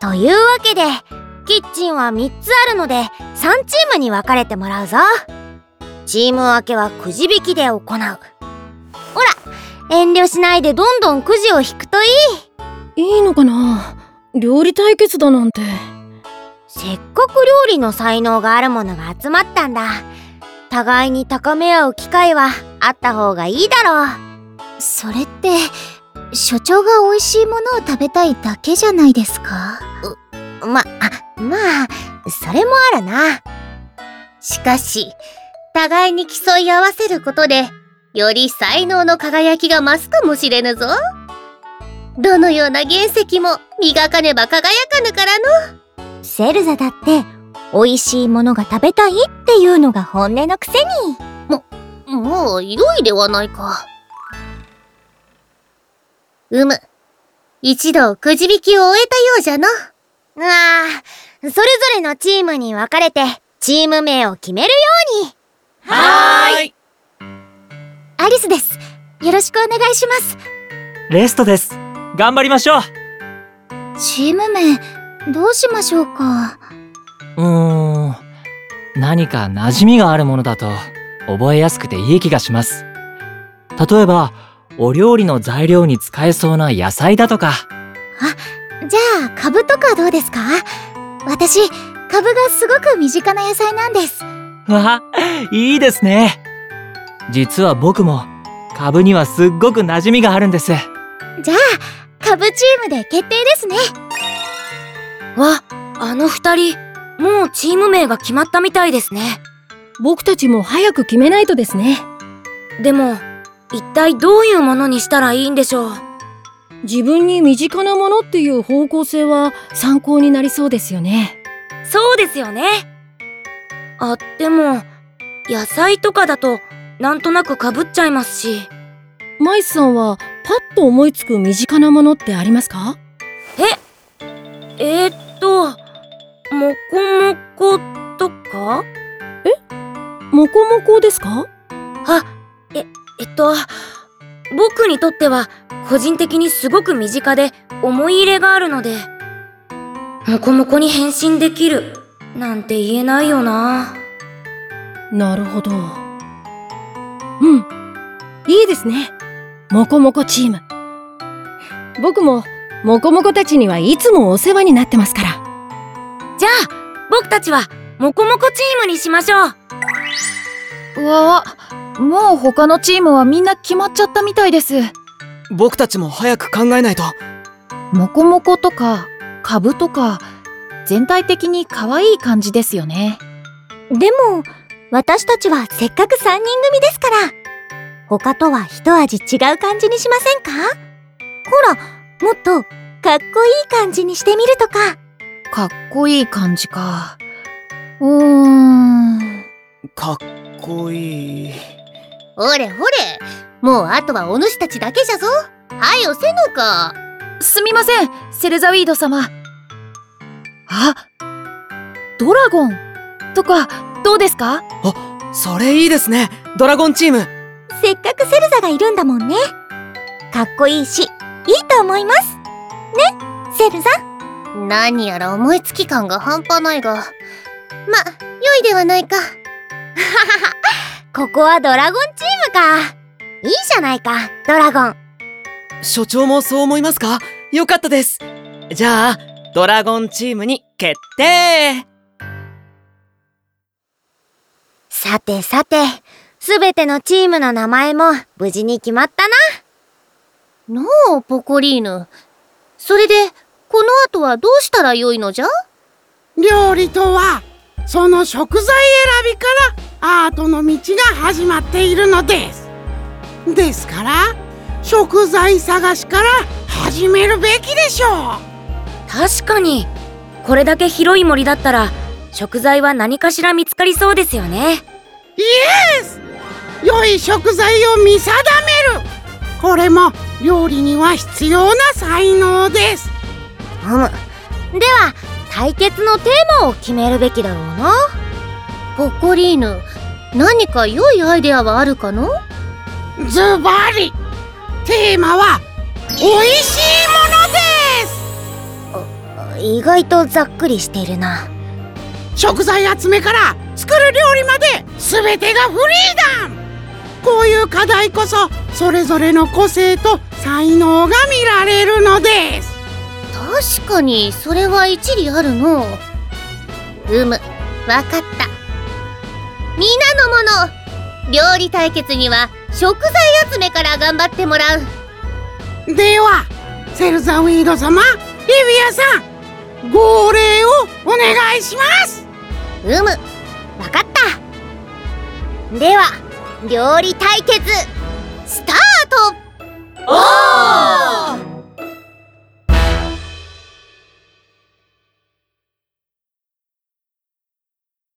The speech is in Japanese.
というわけでキッチンは3つあるので3チームに分かれてもらうぞ。チーム分けはくじ引きで行う。ほら遠慮しないでどんどんくじを引くといい。いいのかな？料理対決だなんて。せっかく料理の才能があるものが集まったんだ。互いに高め合う機会はあった方がいいだろう。それって所長が美味しいものを食べたいだけじゃないですか？まあまあそれもあるな。しかし互いに競い合わせることでより才能の輝きが増すかもしれぬぞ。どのような原石も磨かねば輝かぬからの。セルザだって美味しいものが食べたいっていうのが本音のくせに。ももう良いではないか。うむ。一度くじ引きを終えたようじゃのああそれぞれのチームに分かれてチーム名を決めるように。はーい。アリスです。よろしくお願いします。レストです。頑張りましょう。チーム名どうしましょうか？うーん。何か馴染みがあるものだと覚えやすくていい気がします。例えばお料理の材料に使えそうな野菜だとかじゃあカブとかどうですか？私カブがすごく身近な野菜なんです。わいいですね。実は僕もカブにはすっごく馴染みがあるんです。じゃあカブチームで決定ですね。わあの二人もうチーム名が決まったみたいですね。僕たちも早く決めないとですね。でも一体どういうものにしたらいいんでしょう？自分に身近なものっていう方向性は参考になりそうですよね。そうですよね。あでも野菜とかだとなんとなくかぶっちゃいますし。マイスさんはパッと思いつく身近なものってありますか？えー、っともこもことか？もこもこですか？あええっと僕にとっては個人的にすごく身近で思い入れがあるのでもこもこに変身できるなんて言えないよな。なるほど。うん。いいですね。もこもこチーム。僕ももこもこたちにはいつもお世話になってますから。じゃあ僕たちはもこもこチームにしましょう。うわわもう他のチームはみんな決まっちゃったみたいです。僕たちも早く考えないと。もこもことかかぶとか全体的に可愛い感じですよね。でも私たちはせっかく3人組ですから。他とは一味違う感じにしませんか？ほらもっとかっこいい感じにしてみるとか。かっこいい感じか。うーん。かっこいいほれほれ。もうあとはお主たちだけじゃぞ。はよせぬかすみません。セルザウィード様。あドラゴン。とかどうですか？それいいですね。ドラゴンチーム。せっかくセルザがいるんだもんね。かっこいいしいいと思います。ねセルザ。何やら思いつき感が半端ないが。ま良いではないか ここはドラゴンチームか。いいじゃないかドラゴン。所長もそう思いますか？よかったです。じゃあドラゴンチームに決定。さてさてすべてのチームの名前も無事に決まったな。のうポコリーヌ。それでこの後はどうしたらよいのじゃ？料理とはその食材選びからアートの道が始まっているのです。ですから食材探しから始めるべきでしょう。確かに。これだけ広い森だったら食材は何かしら見つかりそうですよね。イエス良い食材を見定める。これも料理には必要な才能です。うむでは対決のテーマを決めるべきだろうなポコリーヌ。何か良いアイデアはあるかの？ズバリ。テーマは美味しいものです。意外とざっくりしているな。食材集めから作る料理まで全てがフリーダム。こういう課題こそそれぞれの個性と才能が見られるのです。確かにそれは一理あるの。うむわかったみんなのもの。料理対決には食材集めから頑張ってもらう。ではセルザウィード様リビアさん号令をお願いします。うむ。わかった。では料理対決